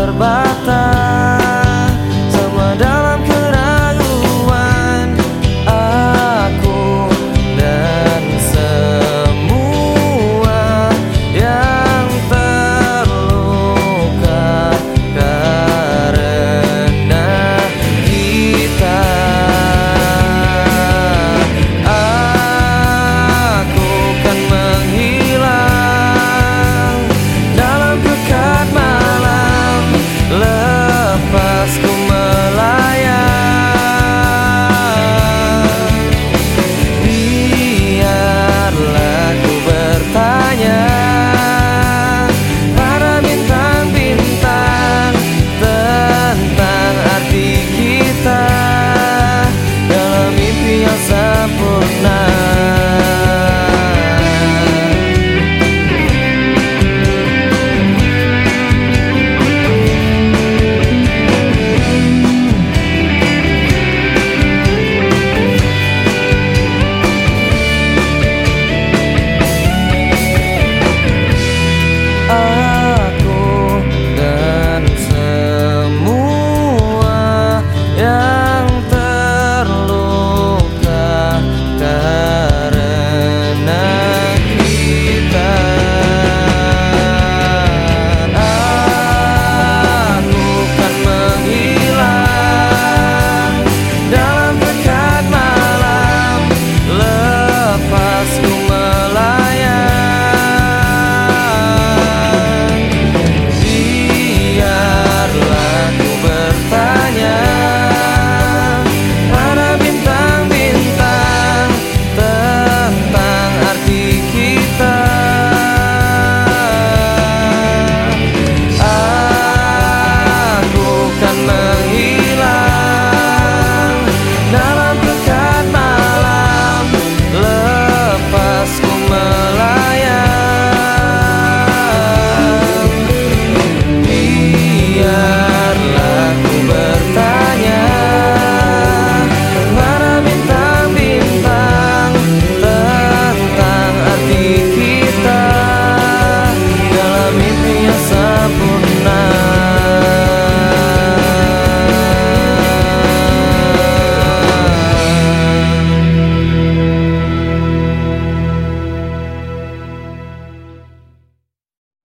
terbang